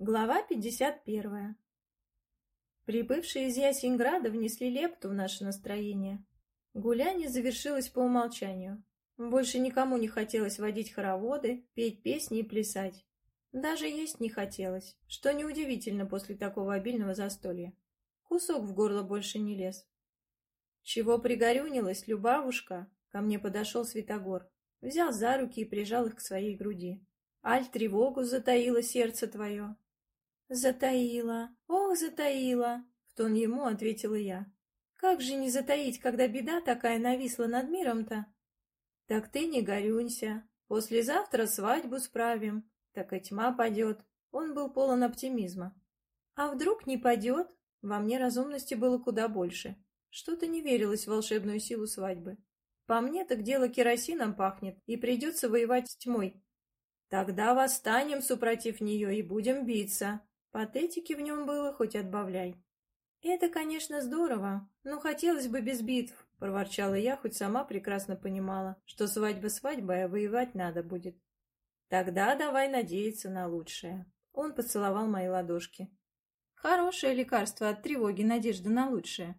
Глава 51. Прибывшие из Ясеньграда внесли лепту в наше настроение. Гуляние завершилось по умолчанию. Больше никому не хотелось водить хороводы, петь песни и плясать. Даже есть не хотелось, что неудивительно после такого обильного застолья. Кусок в горло больше не лез. Чего пригорюнилась Любавушка, ко мне подошел Святогор, взял за руки и прижал их к своей груди. Аль тревогу затаило сердце твое, «Затаила! Ох, затаила!» — в тон ему ответила я. «Как же не затаить, когда беда такая нависла над миром-то?» «Так ты не горюнься. Послезавтра свадьбу справим. Так и тьма падет». Он был полон оптимизма. «А вдруг не падет?» Во мне разумности было куда больше. Что-то не верилось в волшебную силу свадьбы. По мне так дело керосином пахнет, и придется воевать с тьмой. Тогда восстанем супротив нее и будем биться. Патетики в нем было хоть отбавляй. «Это, конечно, здорово, но хотелось бы без битв», — проворчала я, хоть сама прекрасно понимала, что свадьба свадьбой, а воевать надо будет. «Тогда давай надеяться на лучшее». Он поцеловал мои ладошки. «Хорошее лекарство от тревоги, надежда на лучшее.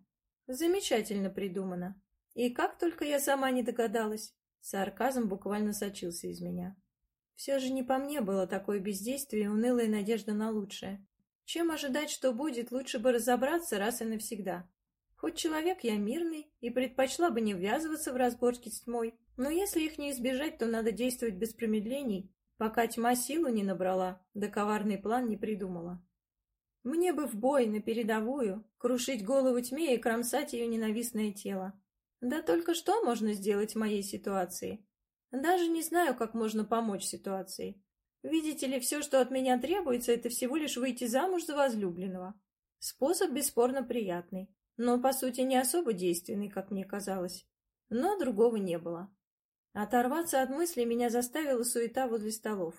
Замечательно придумано. И как только я сама не догадалась». Сарказм буквально сочился из меня. Все же не по мне было такое бездействие и унылая надежда на лучшее. Чем ожидать, что будет, лучше бы разобраться раз и навсегда. Хоть человек я мирный и предпочла бы не ввязываться в разборки с тьмой, но если их не избежать, то надо действовать без промедлений, пока тьма силу не набрала, да коварный план не придумала. Мне бы в бой, на передовую, крушить голову тьме и кромсать ее ненавистное тело. Да только что можно сделать в моей ситуации? Даже не знаю, как можно помочь ситуации. Видите ли, все, что от меня требуется, это всего лишь выйти замуж за возлюбленного. Способ бесспорно приятный, но, по сути, не особо действенный, как мне казалось. Но другого не было. Оторваться от мыслей меня заставила суета возле столов.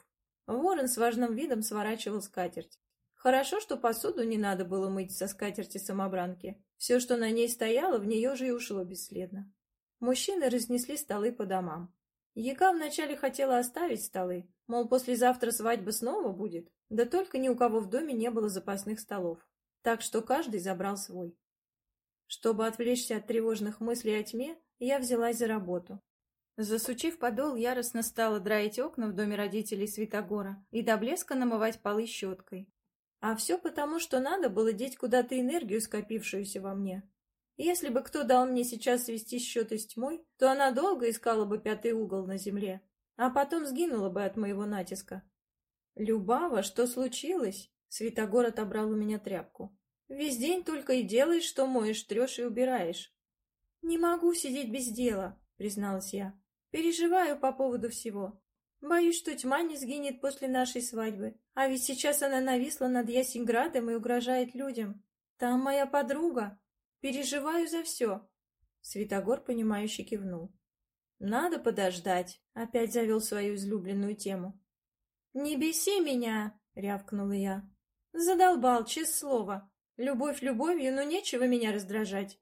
Ворон с важным видом сворачивал скатерть. Хорошо, что посуду не надо было мыть со скатерти самобранки. Все, что на ней стояло, в нее же и ушло бесследно. Мужчины разнесли столы по домам. Яка вначале хотела оставить столы, мол, послезавтра свадьба снова будет, да только ни у кого в доме не было запасных столов, так что каждый забрал свой. Чтобы отвлечься от тревожных мыслей о тьме, я взялась за работу. Засучив подол, яростно стала драить окна в доме родителей Святогора и до блеска намывать полы щеткой. А все потому, что надо было деть куда-то энергию, скопившуюся во мне. Если бы кто дал мне сейчас свести счеты с тьмой, то она долго искала бы пятый угол на земле, а потом сгинула бы от моего натиска. «Любава, что случилось?» Святогор отобрал у меня тряпку. «Весь день только и делаешь, что моешь, трешь и убираешь». «Не могу сидеть без дела», — призналась я. «Переживаю по поводу всего. Боюсь, что тьма не сгинет после нашей свадьбы. А ведь сейчас она нависла над Ясенградом и угрожает людям. Там моя подруга, Переживаю за все. Святогор, понимающе кивнул. Надо подождать. Опять завел свою излюбленную тему. Не беси меня, рявкнула я. Задолбал, честное слово. Любовь любовью, но нечего меня раздражать.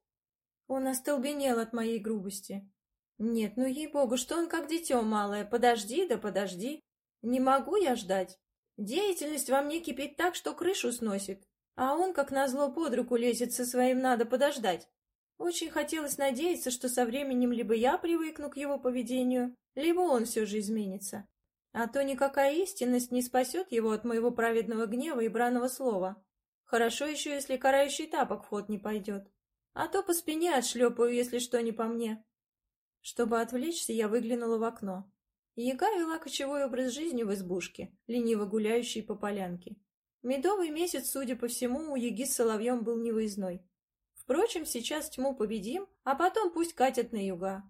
Он остолбенел от моей грубости. Нет, ну ей-богу, что он как дитё малое. Подожди, да подожди. Не могу я ждать. Деятельность во мне кипит так, что крышу сносит. А он, как назло, под руку лезет со своим «надо подождать». Очень хотелось надеяться, что со временем либо я привыкну к его поведению, либо он все же изменится. А то никакая истинность не спасет его от моего праведного гнева и бранного слова. Хорошо еще, если карающий тапок в ход не пойдет. А то по спине отшлепаю, если что не по мне. Чтобы отвлечься, я выглянула в окно. Яга вела кочевой образ жизни в избушке, лениво гуляющей по полянке. Медовый месяц, судя по всему, у Яги с Соловьем был невыездной. Впрочем, сейчас тьму победим, а потом пусть катят на юга.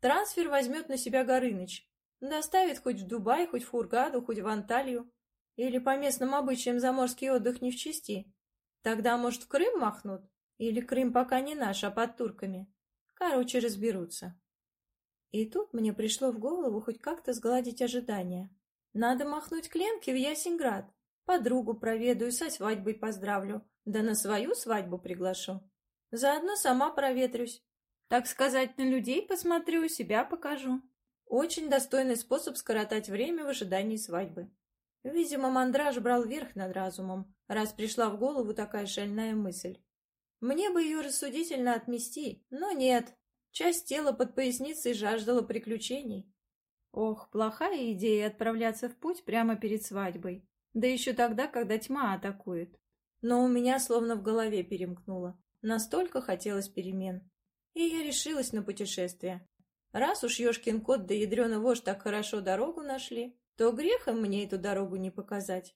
Трансфер возьмет на себя Горыныч. Доставит хоть в Дубай, хоть в Хургаду, хоть в Анталию. Или по местным обычаям заморский отдых не в чести. Тогда, может, в Крым махнут? Или Крым пока не наш, а под турками? Короче, разберутся. И тут мне пришло в голову хоть как-то сгладить ожидания. Надо махнуть к Ленке в Ясенград. Подругу проведаю, со свадьбой поздравлю. Да на свою свадьбу приглашу. Заодно сама проветрюсь. Так сказать, на людей посмотрю, себя покажу. Очень достойный способ скоротать время в ожидании свадьбы. Видимо, мандраж брал верх над разумом, раз пришла в голову такая шальная мысль. Мне бы ее рассудительно отмести, но нет. Часть тела под поясницей жаждала приключений. Ох, плохая идея отправляться в путь прямо перед свадьбой. Да еще тогда, когда тьма атакует. Но у меня словно в голове перемкнуло. Настолько хотелось перемен. И я решилась на путешествие. Раз уж Ёшкин кот да ядрёна вождь так хорошо дорогу нашли, то грех мне эту дорогу не показать.